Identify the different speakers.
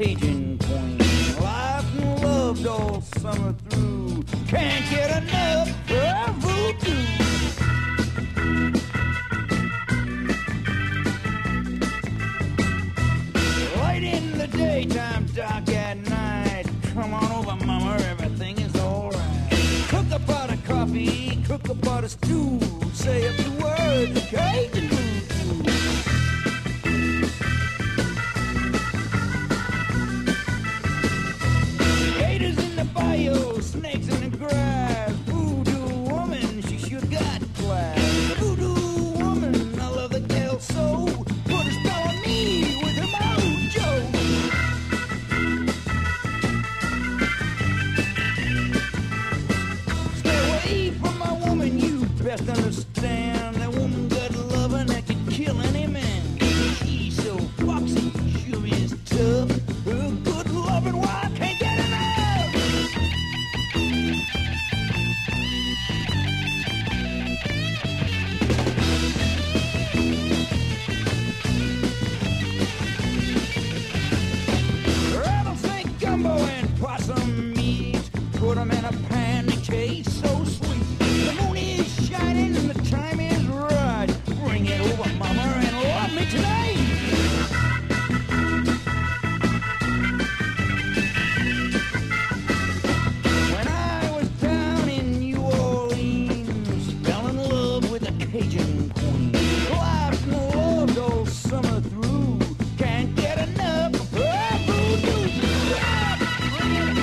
Speaker 1: Cajun queen. Life and loved all summer through. Can't get enough of voodoo. Light in the daytime, dark at night. Come on over, mama, everything is alright. Cook a pot of coffee, cook a pot of stew. Say a best understand that woman good loving that can kill any man. She's so foxy, sure is tough. Her good can't get enough. Gumbo and possum meat. Put 'em in a pan. Thank you.